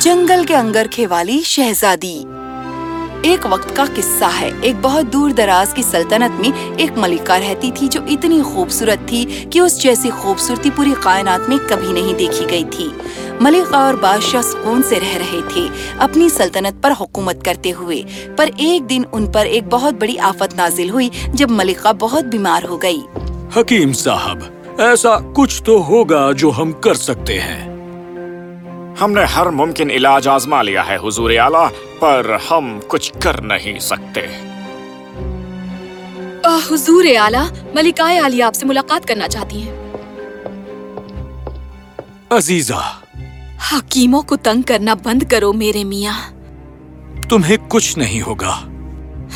جنگل کے انگرکھے والی شہزادی۔ ایک وقت کا قصہ ہے۔ ایک بہت دور دراز کی سلطنت میں ایک ملکہ رہتی تھی جو اتنی خوبصورت تھی کہ اس جیسی خوبصورتی پوری کائنات میں کبھی نہیں دیکھی گئی تھی۔ ملکہ اور بادشاہ سکون سے رہ رہے تھے اپنی سلطنت پر حکومت کرتے ہوئے۔ پر ایک دن ان پر ایک بہت بڑی آفت نازل ہوئی جب ملکہ بہت بیمار ہو گئی۔ حکیم صاحب، ایسا کچھ تو ہوگا جو ہم کر سکتے ہیں۔ ہم نے ہر ممکن علاج آزما لیا ہے حضور اعلیٰ پر ہم کچھ کر نہیں سکتے۔ حضور اعلیٰ ملکہ عالیہ آپ سے ملاقات کرنا چاہتی ہیں۔ عزیزہ حکیموں کو تنگ کرنا بند کرو میرے میاں۔ تمہیں کچھ نہیں ہوگا۔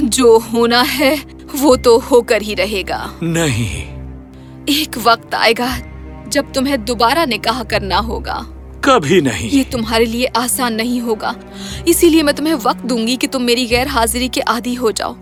جو ہونا ہے وہ تو ہو کر ہی رہے گا۔ نہیں۔ ایک وقت آئے گا جب تمہیں دوبارہ نکاح کرنا ہوگا۔ کبھی نہیں۔ یہ تمہارے لیے آسان نہیں ہوگا۔ اسی لیے میں تمہیں وقت دوں گی کہ تم میری غیر حاضری کے عادی ہو جاؤ۔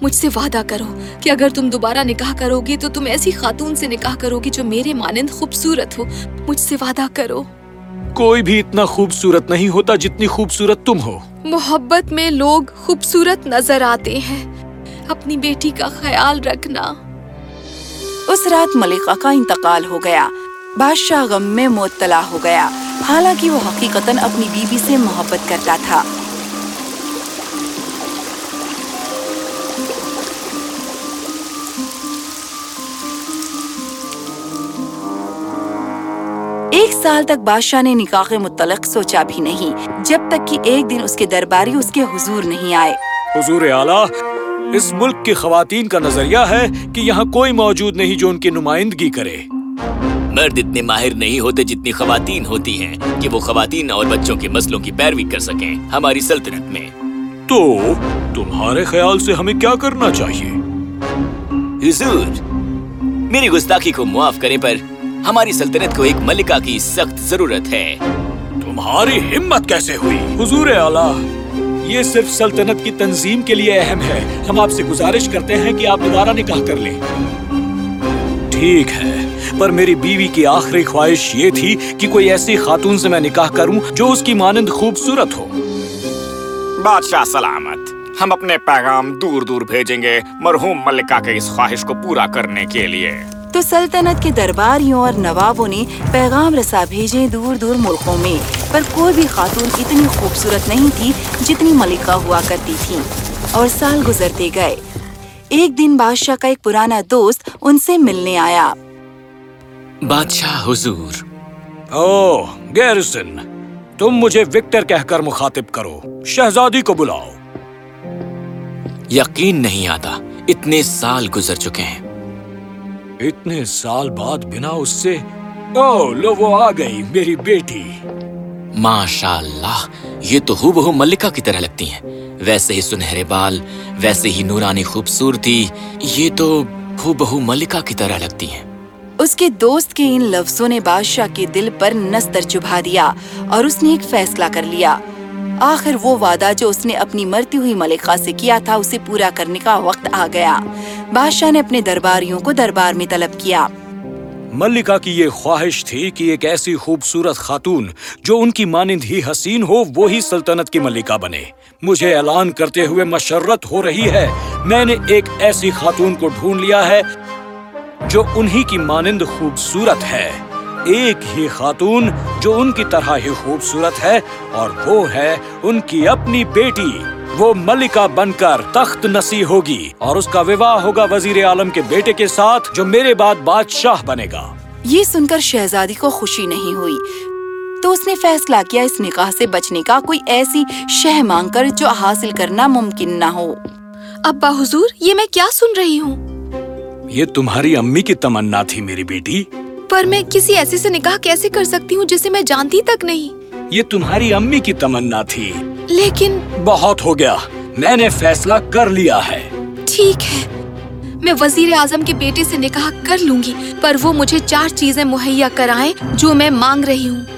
مجھ سے وعدہ کرو کہ اگر تم دوبارہ نکاح کرو گی تو تم ایسی خاتون سے نکاح کرو گی جو میرے مانند خوبصورت ہو۔ مجھ سے وعدہ کرو۔ کوئی بھی اتنا خوبصورت نہیں ہوتا جتنی خوبصورت تم ہو۔ محبت میں لوگ خوبصورت نظر آتے ہیں۔ اپنی بیٹی کا خیال رکھنا۔ اس رات ملکہ کا انتقال ہو گیا۔ بادشاہ غم میں مطلع ہو گیا۔ حالانکہ وہ حقیقتاً اپنی بیوی سے محبت کرتا تھا۔ ایک سال تک بادشاہ نے نکاح متعلق سوچا بھی نہیں، جب تک کہ ایک دن اس کے درباری اس کے حضور نہیں آئے۔ حضور اعلیٰ، اس ملک کی خواتین کا نظریہ ہے کہ یہاں کوئی موجود نہیں جو ان کی نمائندگی کرے۔ مرد اتنے ماہر نہیں ہوتے جتنی خواتین ہوتی ہیں کہ وہ خواتین اور بچوں کے مسئلوں کی پیروی کر سکیں ہماری سلطنت میں۔ تو تمہارے خیال سے ہمیں کیا کرنا چاہیے؟ حضور میری گستاخی کو معاف کرے پر ہماری سلطنت کو ایک ملکہ کی سخت ضرورت ہے۔ تمہاری ہمت کیسے ہوئی؟ حضور اعلیٰ یہ صرف سلطنت کی تنظیم کے لیے اہم ہے۔ ہم آپ سے گزارش کرتے ہیں کہ آپ دوبارہ نکاح کر لیں۔ ٹھیک ہے پر میری بیوی کی آخری خواہش یہ تھی کہ کوئی ایسی خاتون سے میں نکاح کروں جو اس کی مانند خوبصورت ہو۔ بادشاہ سلامت ہم اپنے پیغام دور دور بھیجیں گے مرحوم ملکہ کے اس خواہش کو پورا کرنے کے لیے۔ تو سلطنت کے درباریوں اور نوابوں نے پیغام رسا بھیجے دور دور ملکوں میں پر کوئی بھی خاتون اتنی خوبصورت نہیں تھی جتنی ملکہ ہوا کرتی تھی اور سال گزرتے گئے۔ ایک دن بادشاہ کا ایک پرانا دوست ان سے ملنے آیا۔ بادشاہ حضور۔ او گیرسن تم مجھے وکٹر کہہ کر مخاطب کرو۔ شہزادی کو بلاؤ۔ یقین نہیں آتا اتنے سال گزر چکے ہیں۔ اتنے سال بعد بنا اس سے۔ او لو وہ آ گئی میری بیٹی۔ ماشاء اللہ یہ تو ہو بہو ملکہ کی طرح لگتی ہیں۔ ویسے ہی سنہرے بال ویسے ہی نورانی خوبصورتی یہ تو ہو بہو ملکہ کی طرح لگتی ہیں۔ اس کے دوست کے ان لفظوں نے بادشاہ کے دل پر نستر چبھا دیا اور اس نے ایک فیصلہ کر لیا۔ آخر وہ وعدہ جو اس نے اپنی مرتی ہوئی ملکہ سے کیا تھا اسے پورا کرنے کا وقت آ گیا۔ بادشاہ نے اپنے درباریوں کو دربار میں طلب کیا۔ ملکہ کی یہ خواہش تھی کہ ایک ایسی خوبصورت خاتون جو ان کی مانند ہی حسین ہو وہی سلطنت کی ملکہ بنے۔ مجھے اعلان کرتے ہوئے مشرت ہو رہی ہے۔ میں نے ایک ایسی خاتون کو ڈھونڈ لیا ہے جو انہی کی مانند خوبصورت ہے۔ ایک ہی خاتون جو ان کی طرح ہی خوبصورت ہے اور وہ ہے ان کی اپنی بیٹی۔ وہ ملکہ بن کر تخت نسی ہوگی اور اس کا وواہ ہوگا وزیر عالم کے بیٹے کے ساتھ جو میرے بعد بادشاہ بنے گا۔ یہ سن کر شہزادی کو خوشی نہیں ہوئی۔ تو اس نے فیصلہ کیا اس نکاح سے بچنے کا کوئی ایسی شہ مانگ کر جو حاصل کرنا ممکن نہ ہو۔ ابا حضور یہ میں کیا سن رہی ہوں؟ یہ تمہاری امی کی تمنا تھی میری بیٹی۔ پر میں کسی ایسے سے نکاح کیسے کر سکتی ہوں جسے میں جانتی تک نہیں؟ یہ تمہاری امی کی تمنا تھی۔ لیکن بہت ہو گیا۔ میں نے فیصلہ کر لیا ہے۔ ٹھیک ہے۔ میں وزیر اعظم کے بیٹے سے نکاح کر لوں گی پر وہ مجھے چار چیزیں مہیا کرائیں جو میں مانگ رہی ہوں۔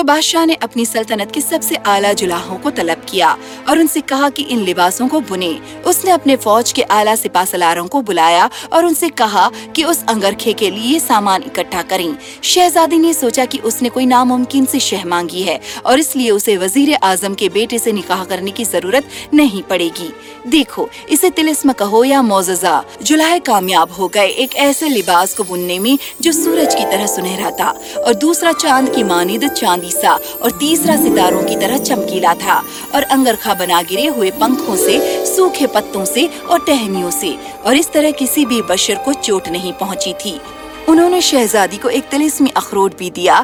تو بادشاہ نے اپنی سلطنت کے سب سے اعلیٰ جلاحوں کو طلب کیا اور ان سے کہا کہ ان لباسوں کو بنے۔ اس نے اپنے فوج کے اعلیٰ سپاہ سلاروں کو بلایا اور ان سے کہا کہ اس انگرکھے کے لیے سامان اکٹھا کریں۔ شہزادی نے سوچا کہ اس نے کوئی ناممکن سے شہ مانگی ہے اور اس لیے اسے وزیر اعظم کے بیٹے سے نکاح کرنے کی ضرورت نہیں پڑے گی۔ دیکھو، اسے تلسم کہو یا موززہ جلاح کامیاب ہو گئے ایک ایسے لباس کو بننے میں جو سورج کی طرح سنہرا تھا اور دوسرا چاند کی مانند چاندی سیسا اور تیسرا ستاروں کی طرح چمکیلا تھا اور انگرکھا بنا گرے ہوئے پنکھوں سے، سوکھے پتوں سے اور ٹہنیوں سے اور اس طرح کسی بھی بشر کو چوٹ نہیں پہنچی تھی۔ انہوں نے شہزادی کو ایک تلسمی اخروٹ بھی دیا،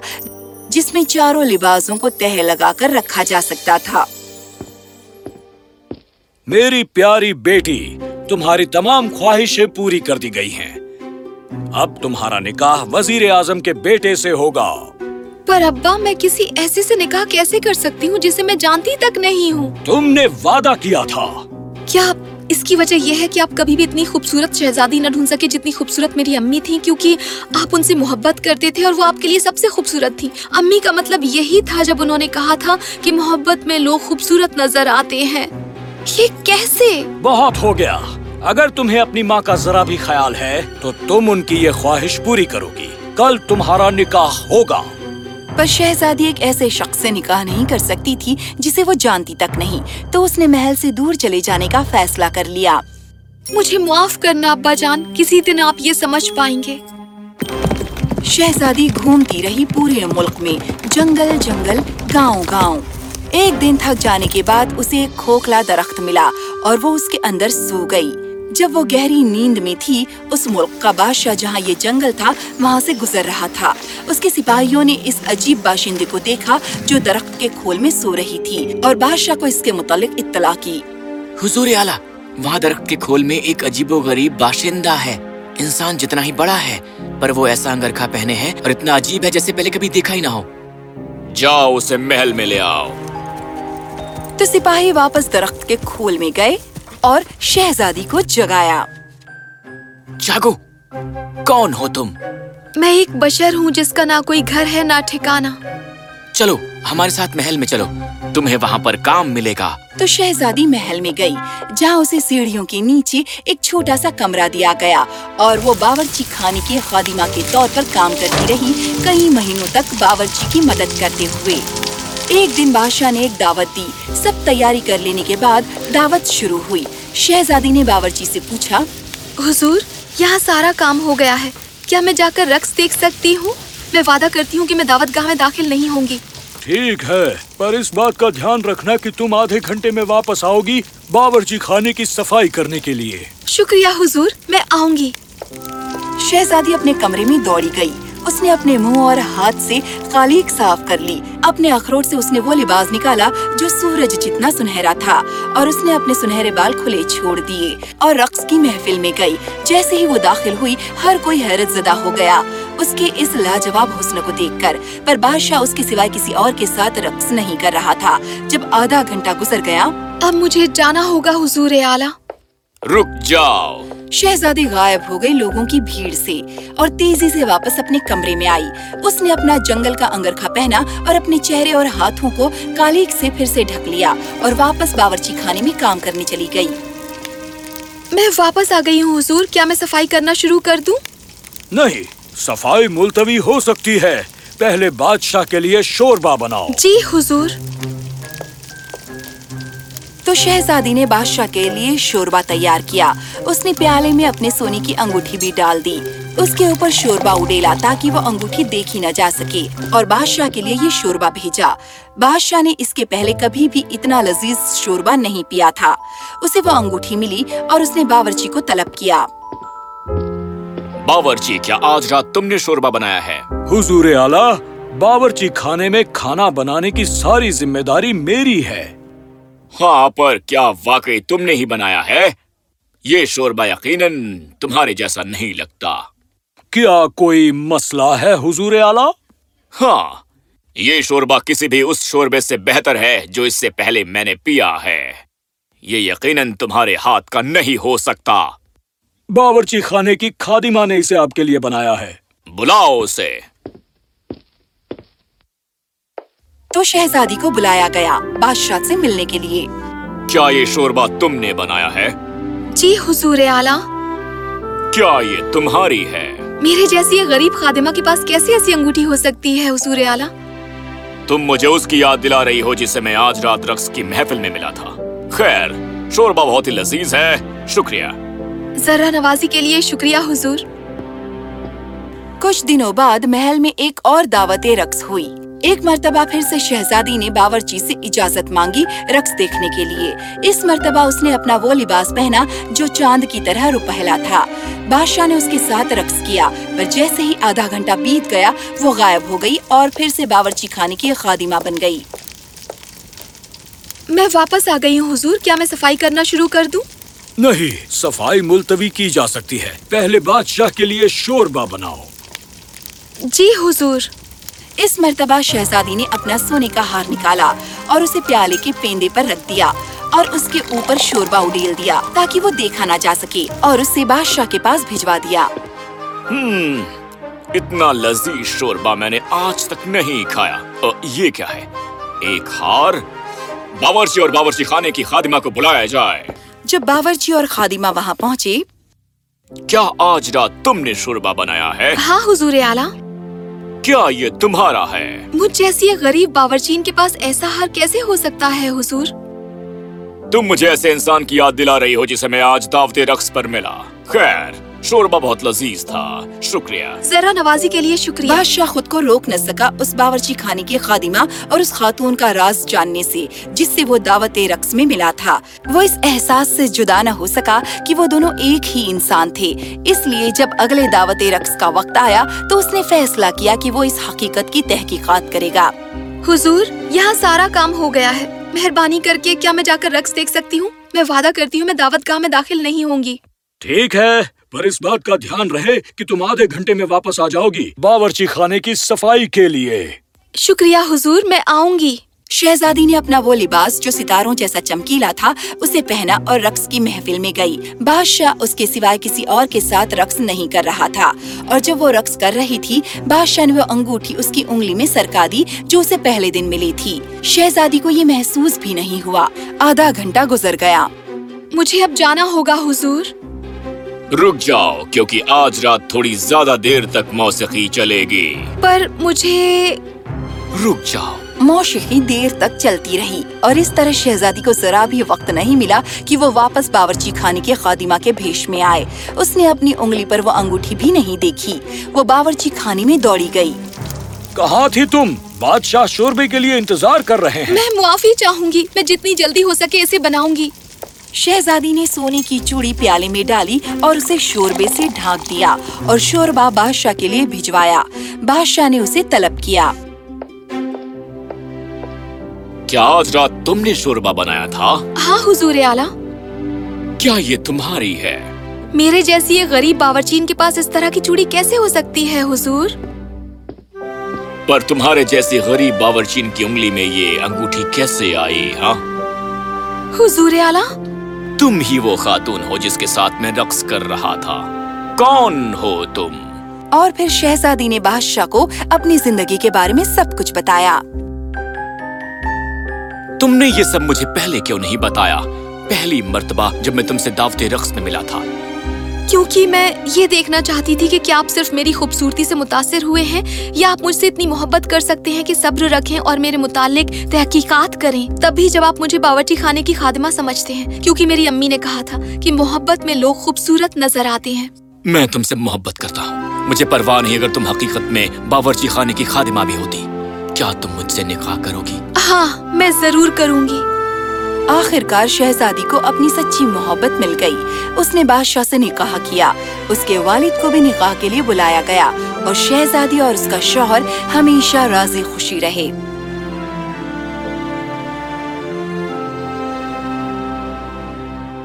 جس میں چاروں لباسوں کو تہ لگا کر رکھا جا سکتا تھا۔ میری پیاری بیٹی، تمہاری تمام خواہشیں پوری کر دی گئی ہیں۔ اب تمہارا نکاح وزیر اعظم کے بیٹے سے ہوگا۔ پر ابا میں کسی ایسے سے نکاح کیسے کر سکتی ہوں جسے میں جانتی تک نہیں ہوں؟ تم نے وعدہ کیا تھا۔ کیا اس کی وجہ یہ ہے کہ آپ کبھی بھی اتنی خوبصورت شہزادی نہ ڈھونڈ سکے جتنی خوبصورت میری امی تھیں کیونکہ آپ ان سے محبت کرتے تھے اور وہ آپ کے لیے سب سے خوبصورت تھی امی کا مطلب یہی تھا جب انہوں نے کہا تھا کہ محبت میں لوگ خوبصورت نظر آتے ہیں۔ یہ کیسے؟ بہت ہو گیا۔ اگر تمہیں اپنی ماں کا ذرا بھی خیال ہے تو تم ان کی یہ خواہش پوری کرو گی۔ کل تمہارا نکاح ہوگا۔ پر شہزادی ایک ایسے شخص سے نکاح نہیں کر سکتی تھی جسے وہ جانتی تک نہیں تو اس نے محل سے دور چلے جانے کا فیصلہ کر لیا۔ مجھے معاف کرنا ابا جان کسی دن آپ یہ سمجھ پائیں گے۔ شہزادی گھومتی رہی پورے ملک میں جنگل جنگل گاؤں گاؤں۔ ایک دن تھک جانے کے بعد اسے ایک کھوکھلا درخت ملا اور وہ اس کے اندر سو گئی۔ جب وہ گہری نیند میں تھی اس ملک کا بادشاہ جہاں یہ جنگل تھا وہاں سے گزر رہا تھا۔ اس کے سپاہیوں نے اس عجیب باشندے کو دیکھا جو درخت کے کھول میں سو رہی تھی اور بادشاہ کو اس کے متعلق اطلاع کی۔ حضور اعلیٰ وہاں درخت کے کھول میں ایک عجیب و غریب باشندہ ہے۔ انسان جتنا ہی بڑا ہے پر وہ ایسا انگرکھا پہنے ہے اور اتنا عجیب ہے جیسے پہلے کبھی دیکھا ہی نہ ہو۔ جاؤ اسے محل میں لے آؤ۔ تو سپاہی واپس درخت کے کھول میں گئے۔ اور شہزادی کو جگایا۔ جاگو کون ہو تم؟ میں ایک بشر ہوں جس کا نہ کوئی گھر ہے نہ ٹھکانا چلو ہمارے ساتھ محل میں چلو۔ تمہیں وہاں پر کام ملے گا۔ تو شہزادی محل میں گئی جہاں اسے سیڑھیوں کے نیچے ایک چھوٹا سا کمرہ دیا گیا۔ اور وہ باورچی خانے کے خادمہ کے طور پر کام کرتی رہی کئی مہینوں تک باورچی کی مدد کرتے ہوئے۔ ایک دن بادشاہ نے ایک دعوت دی۔ سب تیاری کر لینے کے بعد دعوت شروع ہوئی۔ شہزادی نے باورچی سے پوچھا حضور یہاں سارا کام ہو گیا ہے۔ کیا میں جا کر رقص دیکھ سکتی ہوں؟ میں وعدہ کرتی ہوں کہ میں دعوت گاہ میں داخل نہیں ہوں گی۔ ٹھیک ہے پر اس بات کا دھیان رکھنا کہ تم آدھے گھنٹے میں واپس آؤ گی باورچی خانے کی صفائی کرنے کے لیے۔ شکریہ حضور میں آؤں گی۔ شہزادی اپنے کمرے میں دوڑی گئی۔ اس نے اپنے منہ اور ہاتھ سے خالیق صاف کر لی۔ اپنے اخروٹ سے اس نے وہ لباس نکالا جو سورج جتنا سنہرا تھا اور اس نے اپنے سنہرے بال کھلے چھوڑ دیے اور رقص کی محفل میں گئی۔ جیسے ہی وہ داخل ہوئی ہر کوئی حیرت زدہ ہو گیا۔ اس کے اس لاجواب حسن کو دیکھ کر پر بادشاہ اس کے سوائے کسی اور کے ساتھ رقص نہیں کر رہا تھا۔ جب آدھا گھنٹہ گزر گیا اب مجھے جانا ہوگا حضور اعلیٰ۔ رک جاؤ۔ شہزادی غائب ہو گئی لوگوں کی بھیڑ سے اور تیزی سے واپس اپنے کمرے میں آئی۔ اس نے اپنا جنگل کا انگرکھا پہنا اور اپنے چہرے اور ہاتھوں کو کالیک سے پھر سے ڈھک لیا اور واپس باورچی خانے میں کام کرنے چلی گئی۔ میں واپس آ گئی ہوں حضور۔ کیا میں صفائی کرنا شروع کر دوں؟ نہیں صفائی ملتوی ہو سکتی ہے۔ پہلے بادشاہ کے لیے شوربہ بناؤ۔ جی حضور۔ شہزادی نے بادشاہ کے لیے شوربا تیار کیا۔ اس نے پیالے میں اپنے سونے کی انگوٹھی بھی ڈال دی۔ اس کے اوپر شوربا اڈیلا تاکہ وہ انگوٹھی دیکھی نہ جا سکے اور بادشاہ کے لیے یہ شوربا بھیجا۔ بادشاہ نے اس کے پہلے کبھی بھی اتنا لذیذ شوربا نہیں پیا تھا۔ اسے وہ انگوٹھی ملی اور اس نے باورچی کو طلب کیا۔ باورچی کیا آج رات تم نے شوربا بنایا ہے؟ حضور اعلیٰ باورچی کھانے میں کھانا بنانے کی ساری ذمہ داری میری ہے۔ ہاں پر کیا واقعی تم نے ہی بنایا ہے؟ یہ شوربہ یقیناً تمہارے جیسا نہیں لگتا۔ کیا کوئی مسئلہ ہے حضور آلہ ہاں یہ شوربہ کسی بھی اس شوربے سے بہتر ہے جو اس سے پہلے میں نے پیا ہے۔ یہ یقیناً تمہارے ہاتھ کا نہیں ہو سکتا۔ باورچی خانے کی خادمہ نے اسے آپ کے لیے بنایا ہے۔ بلاؤ اسے۔ تو شہزادی کو بلایا گیا بادشاہ سے ملنے کے لیے۔ کیا یہ شوربہ تم نے بنایا ہے؟ جی حضور اعلیٰ۔ کیا یہ تمہاری ہے؟ میرے جیسی غریب خادمہ کے پاس کیسی ایسی انگوٹھی ہو سکتی ہے حضور اعلیٰ؟ تم مجھے اس کی یاد دلا رہی ہو جسے میں آج رات رقص کی محفل میں ملا تھا۔ خیر شوربہ بہت ہی لذیذ ہے۔ شکریہ۔ ذرا نوازی کے لیے شکریہ حضور۔ کچھ دنوں بعد محل میں ایک اور دعوت رقص ہوئی ایک مرتبہ پھر سے شہزادی نے باورچی سے اجازت مانگی رقص دیکھنے کے لیے۔ اس مرتبہ اس نے اپنا وہ لباس پہنا جو چاند کی طرح روپہلا تھا۔ بادشاہ نے اس کے ساتھ رقص کیا پر جیسے ہی آدھا گھنٹہ بیت گیا وہ غائب ہو گئی اور پھر سے باورچی خانے کی خادمہ بن گئی۔ میں واپس آ گئی ہوں حضور کیا میں صفائی کرنا شروع کر دوں؟ نہیں صفائی ملتوی کی جا سکتی ہے۔ پہلے بادشاہ کے لیے شوربہ بناؤ۔ جی حضور۔ اس مرتبہ شہزادی نے اپنا سونے کا ہار نکالا اور اسے پیالے کے پیندے پر رکھ دیا اور اس کے اوپر شوربہ اڈیل دیا تاکہ وہ دیکھا نہ جا سکے اور اسے بادشاہ کے پاس بھجوا دیا۔ ہم اتنا لذیذ شوربہ میں نے آج تک نہیں کھایا۔ یہ کیا ہے؟ ایک ہار؟ باورچی اور باورچی خانے کی خادمہ کو بلایا جائے۔ جب باورچی اور خادمہ وہاں پہنچے۔ کیا آج رات تم نے شوربہ بنایا ہے؟ ہاں حضور اعلیٰ۔ کیا یہ تمہارا ہے؟ مجھ جیسی غریب باورچین کے پاس ایسا ہار کیسے ہو سکتا ہے حضور؟ تم مجھے ایسے انسان کی یاد دلا رہی ہو جسے میں آج دعوت رقص پر ملا۔ خیر۔ شوربہ بہت لذیذ تھا۔ شکریہ۔ ذرا نوازی کے لیے شکریہ۔ بادشاہ خود کو روک نہ سکا اس باورچی خانے کی خادمہ اور اس خاتون کا راز جاننے سے جس سے وہ دعوت رقص میں ملا تھا۔ وہ اس احساس سے جدا نہ ہو سکا کہ وہ دونوں ایک ہی انسان تھے۔ اس لیے جب اگلے دعوت رقص کا وقت آیا تو اس نے فیصلہ کیا کہ وہ اس حقیقت کی تحقیقات کرے گا۔ حضور یہاں سارا کام ہو گیا ہے۔ مہربانی کر کے کیا میں جا کر رقص دیکھ سکتی ہوں؟ میں وعدہ کرتی ہوں میں دعوت گاہ میں داخل نہیں ہوں گی۔ ٹھیک ہے۔ پر اس بات کا دھیان رہے کہ تم آدھے گھنٹے میں واپس آ جاؤ گی باورچی خانے کی صفائی کے لیے۔ شکریہ حضور، میں آؤں گی شہزادی نے اپنا وہ لباس جو ستاروں جیسا چمکیلا تھا، اسے پہنا اور رقص کی محفل میں گئی۔ بادشاہ اس کے سوائے کسی اور کے ساتھ رقص نہیں کر رہا تھا۔ اور جب وہ رقص کر رہی تھی، بادشاہ نے وہ انگوٹھی اس کی انگلی میں سرکا دی، جو اسے پہلے دن ملی تھی۔ شہزادی کو یہ محسوس بھی نہیں ہوا۔ آدھا گھنٹہ گزر گیا۔ مجھے اب جانا ہوگا حضور۔ رک جاؤ کیونکہ آج رات تھوڑی زیادہ دیر تک موسیقی چلے گی۔ پر مجھے رک جاؤ۔ موسیقی دیر تک چلتی رہی اور اس طرح شہزادی کو ذرا بھی وقت نہیں ملا کہ وہ واپس باورچی خانے کے خادمہ کے بھیش میں آئے۔ اس نے اپنی انگلی پر وہ انگوٹھی بھی نہیں دیکھی۔ وہ باورچی خانے میں دوڑی گئی۔ کہاں تھی تم؟ بادشاہ شوربے کے لیے انتظار کر رہے ہیں۔ میں معافی چاہوں گی۔ میں جتنی جلدی ہو سکے اسے بناؤں گی۔ شہزادی نے سونے کی چوڑی پیالے میں ڈالی اور اسے شوربے سے ڈھانک دیا اور شوربہ بادشاہ کے لیے بھجوایا۔ بادشاہ نے اسے طلب کیا۔ کیا آج رات تم نے شوربہ بنایا تھا؟ ہاں حضور اعلیٰ۔ کیا یہ تمہاری ہے؟ میرے جیسی ایک غریب باورچین کے پاس اس طرح کی چوڑی کیسے ہو سکتی ہے حضور؟ پر تمہارے جیسے غریب باورچین کی انگلی میں یہ انگوٹھی کیسے آئی ہاں؟ حضور اعلیٰ تم ہی وہ خاتون ہو جس کے ساتھ میں رقص کر رہا تھا۔ کون ہو تم؟ اور پھر شہزادی نے بادشاہ کو اپنی زندگی کے بارے میں سب کچھ بتایا۔ تم نے یہ سب مجھے پہلے کیوں نہیں بتایا؟ پہلی مرتبہ جب میں تم سے دعوت رقص میں ملا تھا۔ کیونکہ میں یہ دیکھنا چاہتی تھی کہ کیا آپ صرف میری خوبصورتی سے متاثر ہوئے ہیں یا آپ مجھ سے اتنی محبت کر سکتے ہیں کہ صبر رکھیں اور میرے متعلق تحقیقات کریں؟ تب بھی جب آپ مجھے باورچی خانے کی خادمہ سمجھتے ہیں کیونکہ میری امی نے کہا تھا کہ محبت میں لوگ خوبصورت نظر آتے ہیں۔ میں تم سے محبت کرتا ہوں۔ مجھے پرواہ نہیں اگر تم حقیقت میں باورچی خانے کی خادمہ بھی ہوتی۔ کیا تم مجھ سے نکاح کرو گی؟ ہاں میں ضرور کروں گی۔ آخر کار شہزادی کو اپنی سچی محبت مل گئی۔ اس نے بادشاہ سے نکاح کیا۔ اس کے والد کو بھی نکاح کے لیے بلایا گیا اور شہزادی اور اس کا شوہر ہمیشہ راضی خوشی رہے۔